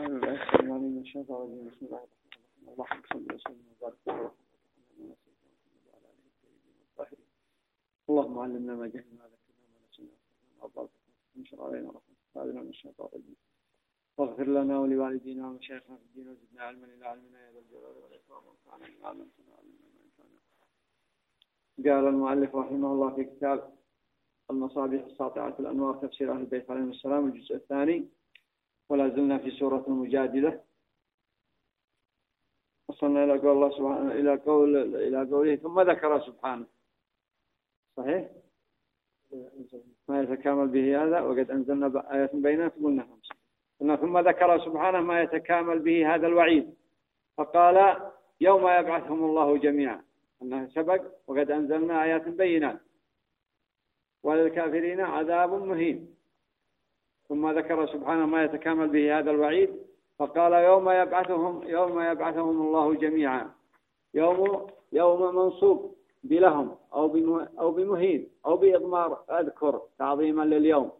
أعوذ اللهم علمنا ما جهلنا وذكرنا ما نسينا وأفضل انشر علينا رحمتك هذا من الشيطان الرجيم واغفر لنا ولوالدينا ومشايخنا في الدين وزدنا علما إلى علمنا يا ذا الجلال والإكرام وانفعنا بما علمتنا وعلمنا ما ينفعنا قال المؤلف رحمه الله في كتاب المصابيح الساطعة الأنوار تفسير أهل البيت عليهم السلام الجزء الثاني. ولا زلنا في سورة المجادلة. وصلنا إلى قول الله سبحانه إلى قول إلى قوله ثم ذكر سبحانه. صحيح؟ ما يتكامل به هذا؟ وقد أنزلنا آيات بينات قلنا ثم ذكر سبحانه ما يتكامل به هذا الوعيد. فقال يوم يبعثهم الله جميعا. أنه سبق وقد أنزلنا آيات بينات. وللكافرين عذاب مهين. ثم ذكر سبحانه ما يتكامل به هذا الوعيد فقال يوم يبعثهم يوم يبعثهم الله جميعا. يوم يوم منصوب بلهم أو أو بمهين أو بإضمار أذكر تعظيما لليوم.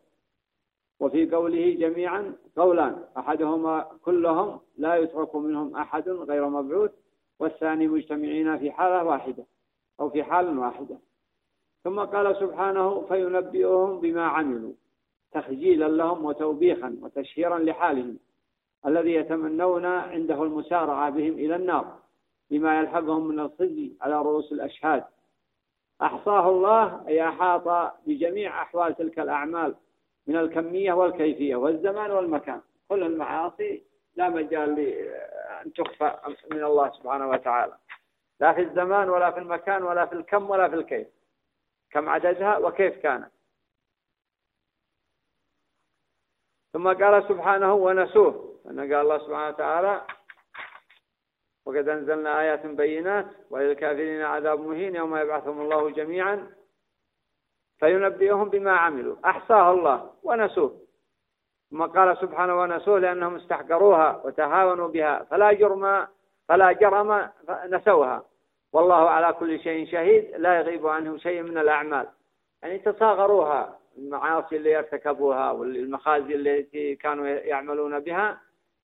وفي قوله جميعا قولان أحدهما كلهم لا يترك منهم أحد غير مبعوث والثاني مجتمعين في حالة واحدة أو في حال واحدة. ثم قال سبحانه فينبئهم بما عملوا. تخجيلا لهم وتوبيخا وتشهيرا لحالهم الذي يتمنون عنده المسارعة بهم إلى النار بما يلحقهم من الخزي على رؤوس الأشهاد. أحصاه الله أي أحاط بجميع أحوال تلك الأعمال من الكمية والكيفية والزمان والمكان. كل المعاصي لا مجال لأن تخفى من الله سبحانه وتعالى. لا في الزمان ولا في المكان ولا في الكم ولا في الكيف. كم عددها وكيف كانت. ثم قال سبحانه ونسوه. أن قال الله سبحانه وتعالى وقد أنزلنا آيات بينات وللكافرين عذاب مهين يوم يبعثهم الله جميعا فينبئهم بما عملوا. أحصاها الله ونسوه. ثم قال سبحانه ونسوه لأنهم استحقروها وتهاونوا بها فلا جرم فلا جرم نسوها والله على كل شيء شهيد لا يغيب عنه شيء من الأعمال. يعني تصاغروها. المعاصي اللي ارتكبوها والمخازي التي كانوا يعملون بها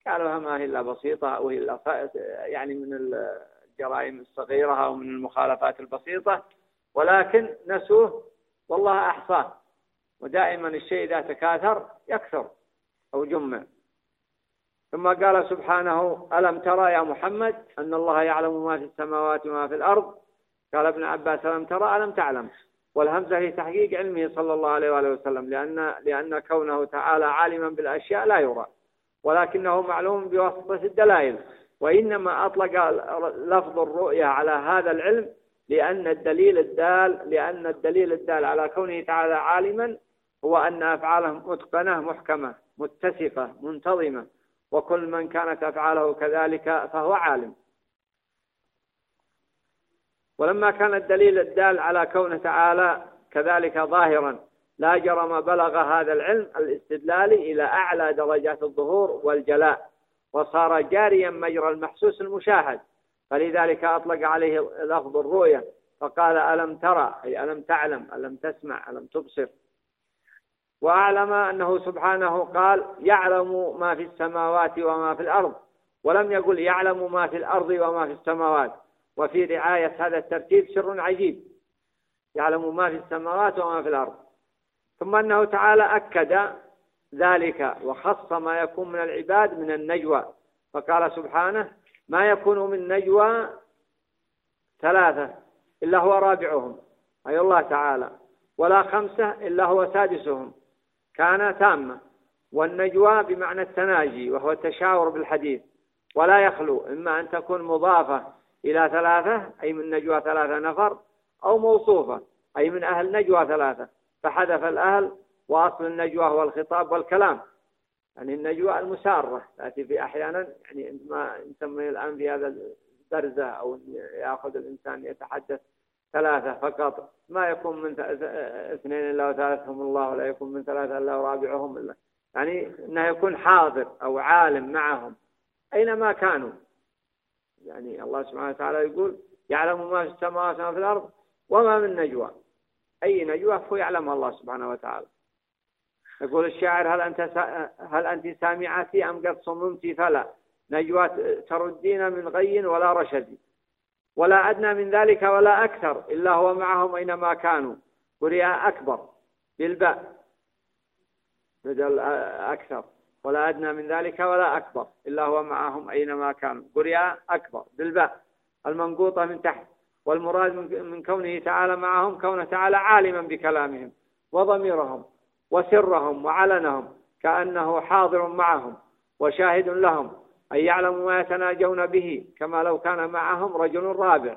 قالوا ما هي إلا بسيطة وهي إلا يعني من الجرائم الصغيرة أو من المخالفات البسيطة. ولكن نسوه والله أحصاه. ودائما الشيء إذا تكاثر يكثر أو جمع. ثم قال سبحانه ألم ترى يا محمد أن الله يعلم ما في السماوات وما في الأرض؟ قال ابن عباس ألم ترى؟ ألم تعلم؟ والهمزة هي تحقيق علمه صلى الله عليه وآله وسلم لأن, لأن كونه تعالى عالما بالأشياء لا يرى ولكنه معلوم بواسطة الدلائل وإنما أطلق لفظ الرؤية على هذا العلم لأن الدليل الدال لأن الدليل الدال على كونه تعالى عالما هو أن أفعاله متقنة محكمة متسقة منتظمة وكل من كانت أفعاله كذلك فهو عالم. ولما كان الدليل الدال على كونه تعالى كذلك ظاهرا لا جرم بلغ هذا العلم الاستدلال إلى أعلى درجات الظهور والجلاء وصار جاريا مجرى المحسوس المشاهد. فلذلك أطلق عليه لفظ الرؤية فقال ألم ترى؟ أي ألم تعلم؟ ألم تسمع؟ ألم تبصر؟ وأعلم أنه سبحانه قال يعلم ما في السماوات وما في الأرض. ولم يقل يعلم ما في الأرض وما في السماوات. وفي رعاية هذا الترتيب سر عجيب. يعلم ما في السماوات وما في الأرض. ثم أنه تعالى أكد ذلك وخص ما يكون من العباد من النجوى. فقال سبحانه ما يكون من نجوى ثلاثة إلا هو رابعهم. أي الله تعالى. ولا خمسة إلا هو سادسهم. كان تامة والنجوى بمعنى التناجي وهو التشاور بالحديث. ولا يخلو إما أن تكون مضافة إلى ثلاثة أي من نجوى ثلاثة نفر أو موصوفة أي من أهل نجوى ثلاثة. فحذف الأهل وأصل النجوى هو الخطاب والكلام. يعني النجوى المسارة تأتي في أحيانا يعني ما نسميه الآن في هذا الدرزة أو يأخذ الإنسان يتحدث ثلاثة فقط. ما يكون من اثنين إلا وثالثهم الله ولا يكون من ثلاثة إلا ورابعهم إلا. يعني أنه يكون حاضر أو عالم معهم أينما كانوا. يعني الله سبحانه وتعالى يقول يعلم ما في السماوات وما في الأرض وما من نجوى. أي نجوى هو يعلمها الله سبحانه وتعالى. يقول الشاعر هل أنت هل أنت سامعتي أم قد صممت؟ فلا. نجوى تردين من غي ولا رشد. ولا أدنى من ذلك ولا أكثر إلا هو معهم أينما كانوا. قرئ أكبر. بالباء. بدل أكثر. ولا أدنى من ذلك ولا أكبر. إلا هو معهم أينما كانوا. قرئ أكبر بالباء المنقوطة من تحت. والمراد من كونه تعالى معهم كونه تعالى عالما بكلامهم وضميرهم وسرهم وعلنهم كأنه حاضر معهم وشاهد لهم أن يعلموا ما يتناجون به كما لو كان معهم رجل رابع.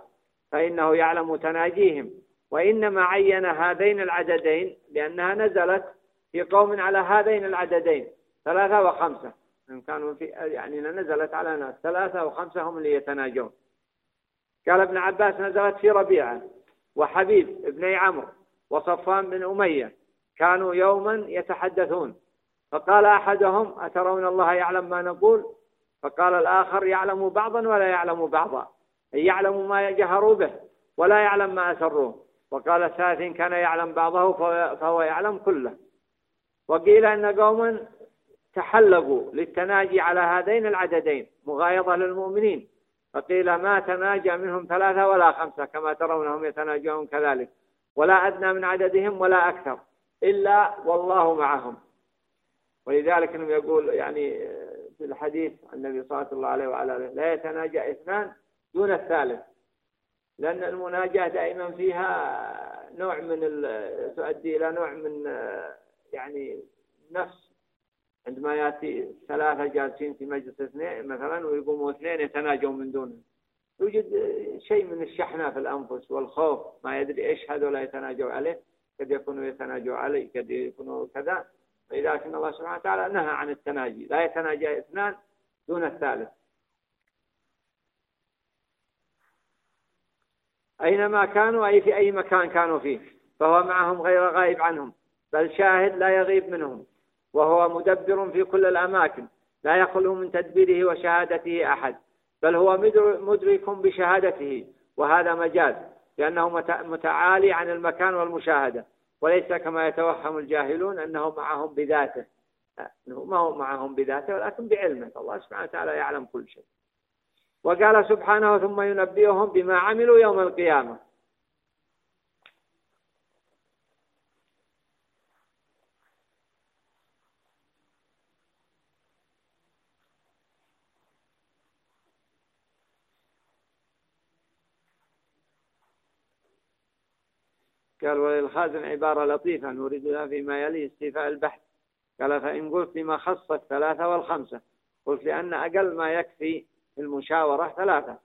فإنه يعلم تناجيهم. وإنما عين هذين العددين لأنها نزلت في قوم على هذين العددين. ثلاثة وخمسة. إن كانوا في يعني نزلت على ناس. ثلاثة وخمسة هم اللي يتناجون. قال ابن عباس نزلت في ربيعة وحبيب ابن عمرو وصفان بن أمية كانوا يوما يتحدثون. فقال أحدهم أترون الله يعلم ما نقول؟ فقال الآخر يعلم بعضا ولا يعلم بعضا. أي يعلم ما جهروا به ولا يعلم ما أسروه. وقال الثالث كان يعلم بعضه فهو يعلم كله. وقيل أن قوما تحلقوا للتناجي على هذين العددين مغايظة للمؤمنين. فقيل ما تناجى منهم ثلاثة ولا خمسة كما ترونهم يتناجون كذلك. ولا أدنى من عددهم ولا أكثر إلا والله معهم. ولذلك إنه يقول يعني في الحديث عن النبي صلى الله عليه وعلى لا يتناجى اثنان دون الثالث. لأن المناجاة دائما فيها نوع من تؤدي إلى نوع من يعني نفس عندما يأتي ثلاثة جالسين في مجلس اثنين مثلا ويقوموا اثنين يتناجون من دونه. يوجد شيء من الشحنة في الأنفس والخوف ما يدري إيش هذول يتناجوا عليه. قد يكونوا يتناجوا عليه قد يكونوا كذا. ولذلك الله سبحانه وتعالى نهى عن التناجي. لا يتناجى اثنان دون الثالث. أينما كانوا أي في أي مكان كانوا فيه فهو معهم غير غائب عنهم بل شاهد لا يغيب منهم. وهو مدبر في كل الأماكن لا يخلو من تدبيره وشهادته أحد بل هو مدرك بشهادته وهذا مجاز لأنه متعالي عن المكان والمشاهدة وليس كما يتوهم الجاهلون أنه معهم بذاته. ما هو معهم بذاته ولكن بعلمه الله سبحانه وتعالى يعلم كل شيء. وقال سبحانه ثم ينبئهم بما عملوا يوم القيامة. قال وللخازن عبارة لطيفة نريد لها فيما يلي استيفاء البحث. قال فإن قلت لما خص الثلاثة والخمسة قلت لأن أقل ما يكفي في المشاورة ثلاثة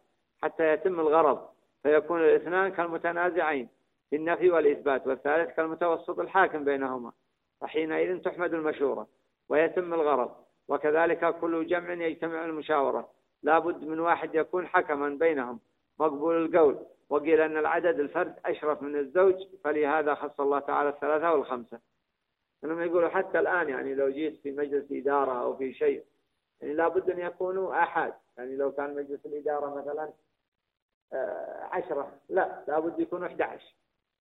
حتى يتم الغرض فيكون الاثنان كالمتنازعين في النفي والإثبات والثالث كالمتوسط الحاكم بينهما فحينئذ تحمد المشورة ويتم الغرض. وكذلك كل جمع يجتمع المشاورة لا بد من واحد يكون حكما بينهم. مقبول القول. وقيل أن العدد الفرد أشرف من الزوج فلهذا خص الله تعالى الثلاثة والخمسة. إنهم يقولوا حتى الآن يعني لو جيت في مجلس إدارة أو في شيء يعني لابد أن يكونوا أحد. يعني لو كان مجلس الإدارة مثلا آه، عشرة لا لابد يكونوا 11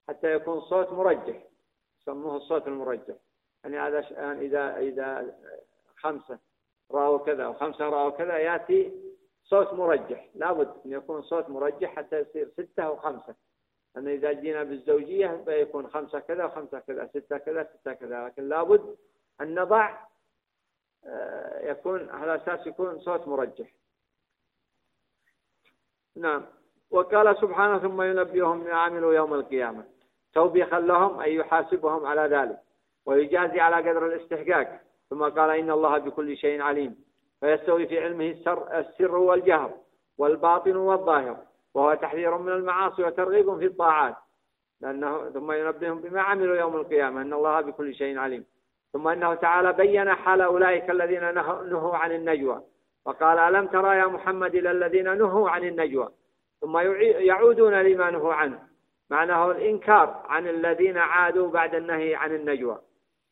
حتى يكون صوت مرجح. يسموه الصوت المرجح. يعني هذا يعني إذا إذا خمسة رأوا كذا وخمسة رأوا كذا يأتي صوت مرجح. لابد أن يكون صوت مرجح حتى يصير ستة وخمسة أن إذا جينا بالزوجية فيكون خمسة كذا وخمسة كذا ستة كذا ستة كذا. لكن لابد أن نضع آه، يكون على أساس يكون صوت مرجح. نعم. وقال سبحانه ثم ينبئهم ما عملوا يوم القيامة. توبيخا لهم أي يحاسبهم على ذلك. ويجازي على قدر الاستحقاق. ثم قال إن الله بكل شيء عليم. فيستوي في علمه السر, السر والجهر والباطن والظاهر وهو تحذير من المعاصي وترغيب في الطاعات. لأنه ثم ينبههم بما عملوا يوم القيامة أن الله بكل شيء عليم. ثم أنه تعالى بين حال أولئك الذين نهوا عن النجوى وقال ألم ترى يا محمد إلى الذين نهوا عن النجوى؟ ثم يعودون لما نهوا عنه معناه الإنكار عن الذين عادوا بعد النهي عن النجوى.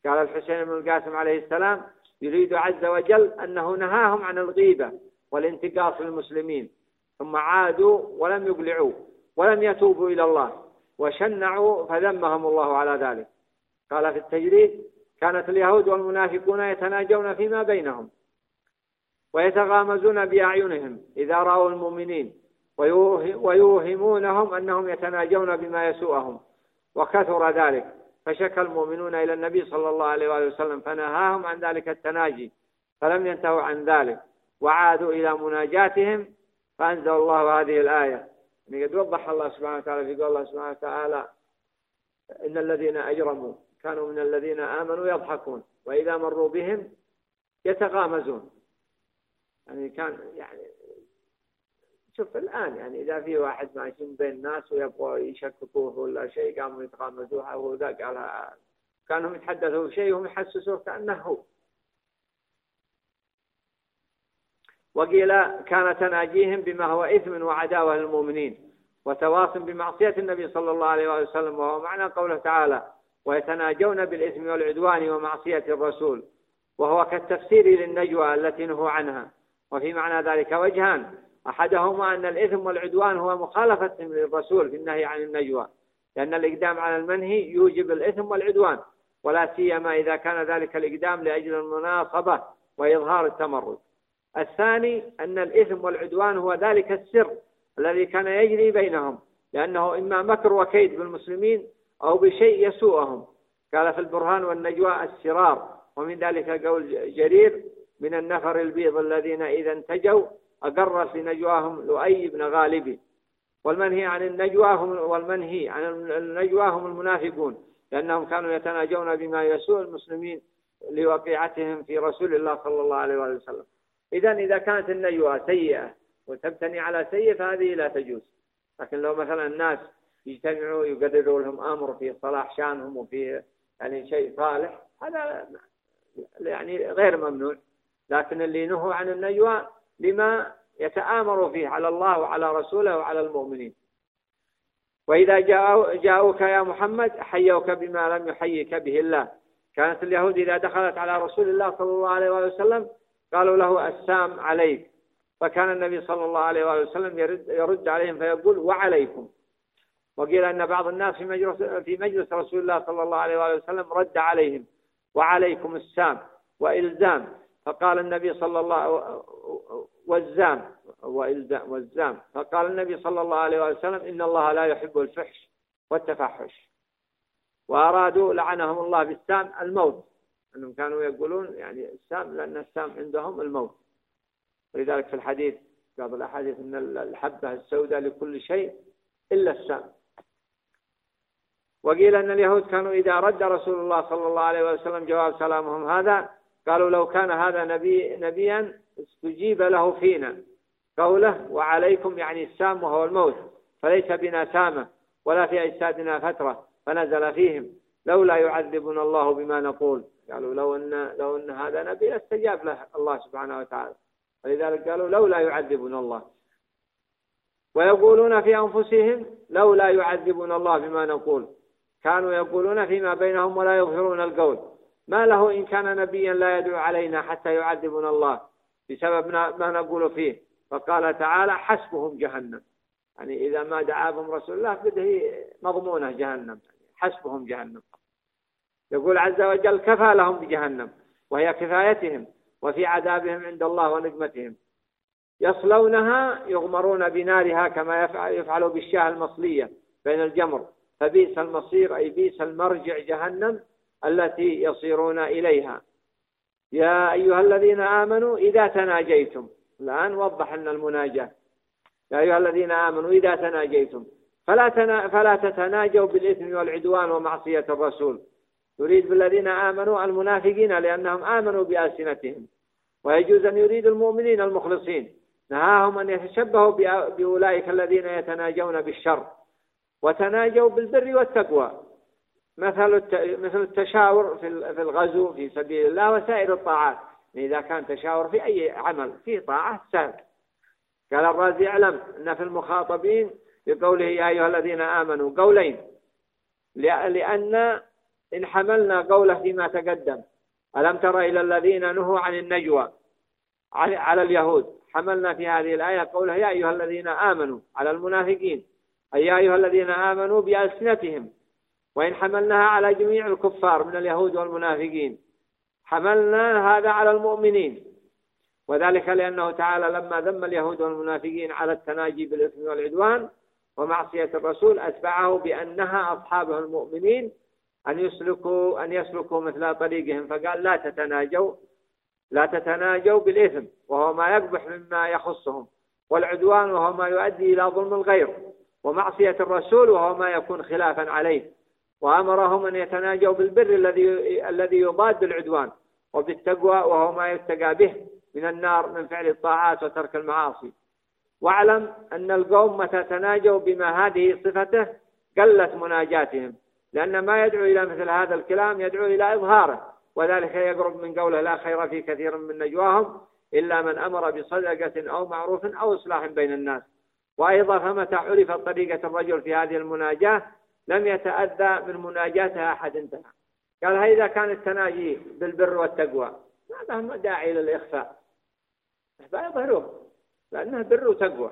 قال الحسين بن القاسم عليه السلام يريد عز وجل أنه نهاهم عن الغيبة والانتقاص للمسلمين. ثم عادوا ولم يقلعوا ولم يتوبوا إلى الله وشنعوا فذمهم الله على ذلك. قال في التجريد كانت اليهود والمنافقون يتناجون فيما بينهم ويتغامزون بأعينهم إذا رأوا المؤمنين ويوهمونهم أنهم يتناجون بما يسوءهم وكثر ذلك. فشكى المؤمنون إلى النبي صلى الله عليه وآله وسلم فنهاهم عن ذلك التناجي فلم ينتهوا عن ذلك وعادوا إلى مناجاتهم فأنزل الله هذه الآية. يعني قد وضح الله سبحانه وتعالى في قول الله سبحانه وتعالى إن الذين أجرموا كانوا من الذين آمنوا يضحكون وإذا مروا بهم يتغامزون. يعني كان يعني شوف الآن يعني إذا في واحد ماشي بين الناس ويبغوا يشككوه ولا شيء قاموا يتغامزوها وذا قال كانهم يتحدثوا بشيء وهم يحسسوه كأنه هو. وقيل كان تناجيهم بما هو إثم وعداوة للمؤمنين وتواصل بمعصية النبي صلى الله عليه وسلم وهو معنى قوله تعالى ويتناجون بالإثم والعدوان ومعصية الرسول وهو كالتفسير للنجوى التي نهوا عنها. وفي معنى ذلك وجهان أحدهما أن الإثم والعدوان هو مخالفة للرسول في النهي عن النجوى لأن الإقدام على المنهي يوجب الإثم والعدوان ولا سيما إذا كان ذلك الإقدام لأجل المناصبة وإظهار التمرد. الثاني أن الإثم والعدوان هو ذلك السر الذي كان يجري بينهم لأنه إما مكر وكيد بالمسلمين أو بشيء يسوءهم. قال في البرهان والنجوى السرار ومن ذلك قول جرير من النفر البيض الذين إذا انتجوا أقر في نجواهم لؤي بن غالب والمنهي عن النجوى هم والمنهي عن النجوى هم المنافقون لأنهم كانوا يتناجون بما يسوء المسلمين لوقيعتهم في رسول الله صلى الله عليه وسلم. إذا إذا كانت النجوى سيئة وتبتني على سيء فهذه لا تجوز. لكن لو مثلا الناس يجتمعوا يقرروا لهم أمر في صلاح شانهم وفي يعني شيء صالح هذا يعني غير ممنوع. لكن اللي نهوا عن النجوى لما يتآمر فيه على الله وعلى رسوله وعلى المؤمنين. وإذا جاءوك يا محمد حيوك بما لم يحيك به الله. كانت اليهود إذا دخلت على رسول الله صلى الله عليه وسلم قالوا له السام عليك. فكان النبي صلى الله عليه وسلم يرد, عليهم فيقول وعليكم. وقيل أن بعض الناس في مجلس, في مجلس رسول الله صلى الله عليه وسلم رد عليهم. وعليكم السام وإلزام. فقال النبي صلى الله والزام والزام فقال النبي صلى الله عليه وسلم إن الله لا يحب الفحش والتفحش. وأرادوا لعنهم الله بالسام الموت. أنهم كانوا يقولون يعني السام لأن السام عندهم الموت. ولذلك في الحديث بعض الأحاديث أن الحبة السوداء لكل شيء إلا السام. وقيل أن اليهود كانوا إذا رد رسول الله صلى الله عليه وسلم جواب سلامهم هذا قالوا لو كان هذا نبي نبيا استجيب له فينا. قوله وعليكم يعني السام وهو الموت فليس بنا سامة ولا في أجسادنا فترة فنزل فيهم. لولا يعذبنا الله بما نقول. قالوا لو أن لو أن هذا نبي استجاب له الله سبحانه وتعالى. ولذلك قالوا لولا يعذبنا الله. ويقولون في أنفسهم لولا يعذبنا الله بما نقول. كانوا يقولون فيما بينهم ولا يظهرون القول. ما له إن كان نبيا لا يدعو علينا حتى يعذبنا الله بسبب ما نقول فيه. فقال تعالى حسبهم جهنم. يعني إذا ما دعاهم رسول الله بده مضمونة جهنم. حسبهم جهنم. يقول عز وجل كفى لهم بجهنم. وهي كفايتهم. وفي عذابهم عند الله ونقمتهم. يصلونها يغمرون بنارها كما يفعل بالشاة المصلية بين الجمر. فبئس المصير أي بئس المرجع جهنم. التي يصيرون إليها. يا أيها الذين آمنوا إذا تناجيتم. الآن وضح لنا المناجاة. يا أيها الذين آمنوا إذا تناجيتم. فلا, تنا فلا تتناجوا بالإثم والعدوان ومعصية الرسول. يريد بالذين آمنوا المنافقين لأنهم آمنوا بألسنتهم. ويجوز أن يريد المؤمنين المخلصين. نهاهم أن يتشبهوا بأولئك الذين يتناجون بالشر. وتناجوا بالبر والتقوى. مثل مثل التشاور في الغزو في سبيل الله وسائر الطاعات. إذا كان تشاور في أي عمل في طاعة سهل. قال الرازي أعلم أن في المخاطبين بقوله يا أيها الذين آمنوا قولين. لأن إن حملنا قوله فيما تقدم. ألم تر إلى الذين نهوا عن النجوى؟ على اليهود. حملنا في هذه الآية قوله يا أيها الذين آمنوا على المنافقين. أي يا أيها الذين آمنوا بألسنتهم. وإن حملناها على جميع الكفار من اليهود والمنافقين. حملنا هذا على المؤمنين. وذلك لأنه تعالى لما ذم اليهود والمنافقين على التناجي بالإثم والعدوان ومعصية الرسول أتبعه بأنها أصحابه المؤمنين أن يسلكوا أن يسلكوا مثل طريقهم. فقال لا تتناجوا لا تتناجوا بالإثم وهو ما يقبح مما يخصهم والعدوان وهو ما يؤدي إلى ظلم الغير ومعصية الرسول وهو ما يكون خلافا عليه. وأمرهم أن يتناجوا بالبر الذي الذي يضاد العدوان وبالتقوى وهو ما يتقى به من النار من فعل الطاعات وترك المعاصي. واعلم أن القوم متى تناجوا بما هذه صفته قلت مناجاتهم لأن ما يدعو إلى مثل هذا الكلام يدعو إلى إظهاره وذلك يقرب من قوله لا خير في كثير من نجواهم إلا من أمر بصدقة أو معروف أو إصلاح بين الناس. وأيضا فمتى عرفت طريقة الرجل في هذه المناجاة لم يتأذى من مناجاتها أحد انتهى. قال هذا كان التناجي بالبر والتقوى. ما داعي للإخفاء فيظهروه لأنه بر وتقوى.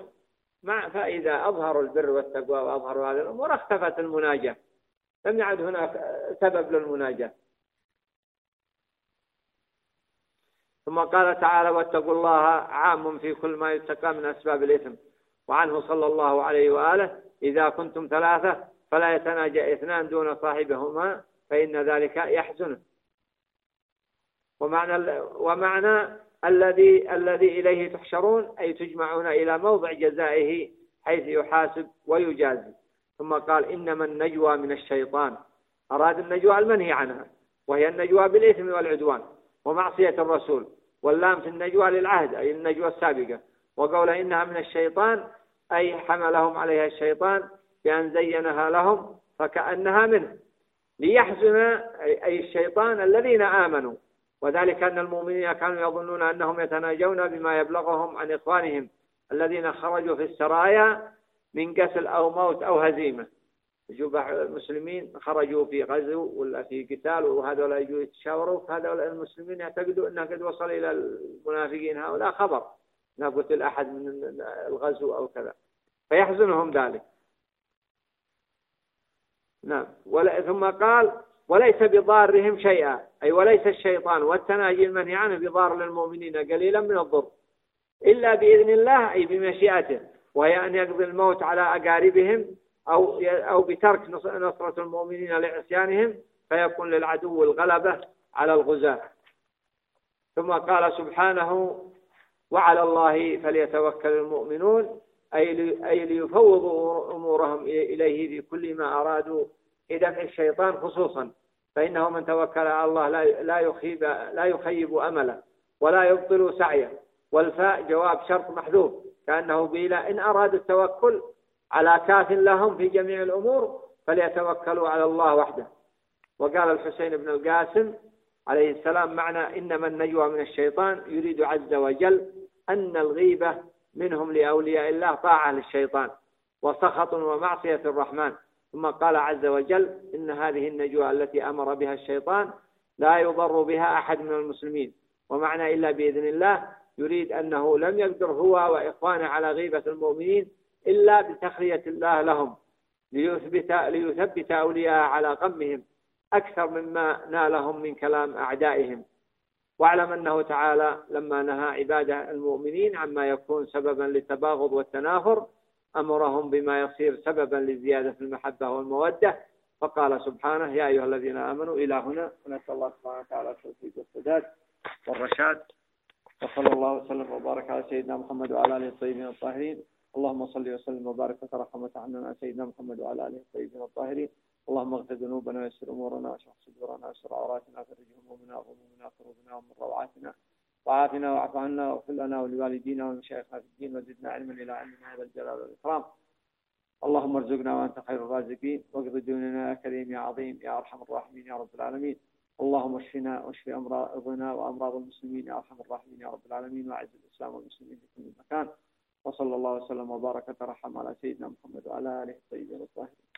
مع فإذا أظهروا البر والتقوى وأظهروا هذه الأمور اختفت المناجاة. لم يعد هناك سبب للمناجاة. ثم قال تعالى واتقوا الله عام في كل ما يتقى من أسباب الإثم. وعنه صلى الله عليه وآله إذا كنتم ثلاثة فلا يتناجى اثنان دون صاحبهما فإن ذلك يحزنه ومعنى ومعنى الذي الذي إليه تحشرون أي تجمعون إلى موضع جزائه حيث يحاسب ويجازي. ثم قال إنما النجوى من الشيطان. أراد النجوى المنهي عنها وهي النجوى بالإثم والعدوان ومعصية الرسول واللام في النجوى للعهد أي النجوى السابقة. وقول إنها من الشيطان أي حملهم عليها الشيطان بأن زينها لهم فكأنها منه ليحزن أي الشيطان الذين آمنوا. وذلك أن المؤمنين كانوا يظنون أنهم يتناجون بما يبلغهم عن إخوانهم الذين خرجوا في السرايا من قتل أو موت أو هزيمة. شوف المسلمين خرجوا في غزو ولا في قتال وهذول يجوا يتشاوروا. فهذول المسلمين يعتقدوا أنه قد وصل إلى المنافقين هؤلاء خبر. أنه قتل أحد من الغزو أو كذا. فيحزنهم ذلك. نعم. ثم قال وليس بضارهم شيئا. أي وليس الشيطان والتناجي المنهي عنه بضار للمؤمنين قليلا من الضر. إلا بإذن الله أي بمشيئته وهي أن يقضي الموت على أقاربهم أو أو بترك نصرة المؤمنين لعصيانهم فيكون للعدو الغلبة على الغزاة. ثم قال سبحانه وعلى الله فليتوكل المؤمنون أي ليفوضوا أمورهم إليه في كل ما أرادوا لدفع الشيطان خصوصا. فإنه من توكل على الله لا يخيب لا يخيب أمله ولا يبطل سعيه. والفاء جواب شرط محذوف كأنه قيل إن أرادوا التوكل على كاف لهم في جميع الأمور فليتوكلوا على الله وحده. وقال الحسين بن القاسم عليه السلام معنى إنما النجوى من الشيطان يريد عز وجل أن الغيبة منهم لأولياء الله طاعة للشيطان وسخط ومعصية الرحمن. ثم قال عز وجل إن هذه النجوى التي أمر بها الشيطان لا يضر بها أحد من المسلمين. ومعنى إلا بإذن الله يريد أنه لم يقدر هو وإخوانه على غيبة المؤمنين إلا بتخلية الله لهم ليثبت, ليثبت أولياء على قمهم أكثر مما نالهم من كلام أعدائهم. واعلم أنه تعالى لما نهى عباده المؤمنين عما يكون سببا للتباغض والتنافر أمرهم بما يصير سببا لزيادة المحبة والمودة. فقال سبحانه يا أيها الذين آمنوا إلى هنا. ونسأل الله سبحانه وتعالى التوفيق والسداد والرشاد. وصلى الله وسلم وبارك على سيدنا محمد وعلى آله الطيبين الطاهرين. اللهم صل وسلم وبارك وترحم وتعنى على سيدنا محمد وعلى آله الطيبين الطاهرين. اللهم اغفر ذنوبنا ويسر أمورنا واشرح صدورنا ويسر عوراتنا فرج همومنا وغمومنا كروبنا ومن روعاتنا. وعافنا واعف عنا واغفر لنا ولوالدينا ولمشايخنا في الدين وزدنا علما إلى علمنا هذا الجلال والإكرام. اللهم ارزقنا وأنت خير الرازقين. واقض ديوننا يا كريم يا عظيم يا أرحم الراحمين يا رب العالمين. اللهم اشفنا واشف أمراضنا وأمراض المسلمين يا أرحم الراحمين يا رب العالمين. وأعز الإسلام والمسلمين في كل مكان. وصلى الله وسلم وبارك وترحم على سيدنا محمد وعلى آله الطيبين الطاهرين.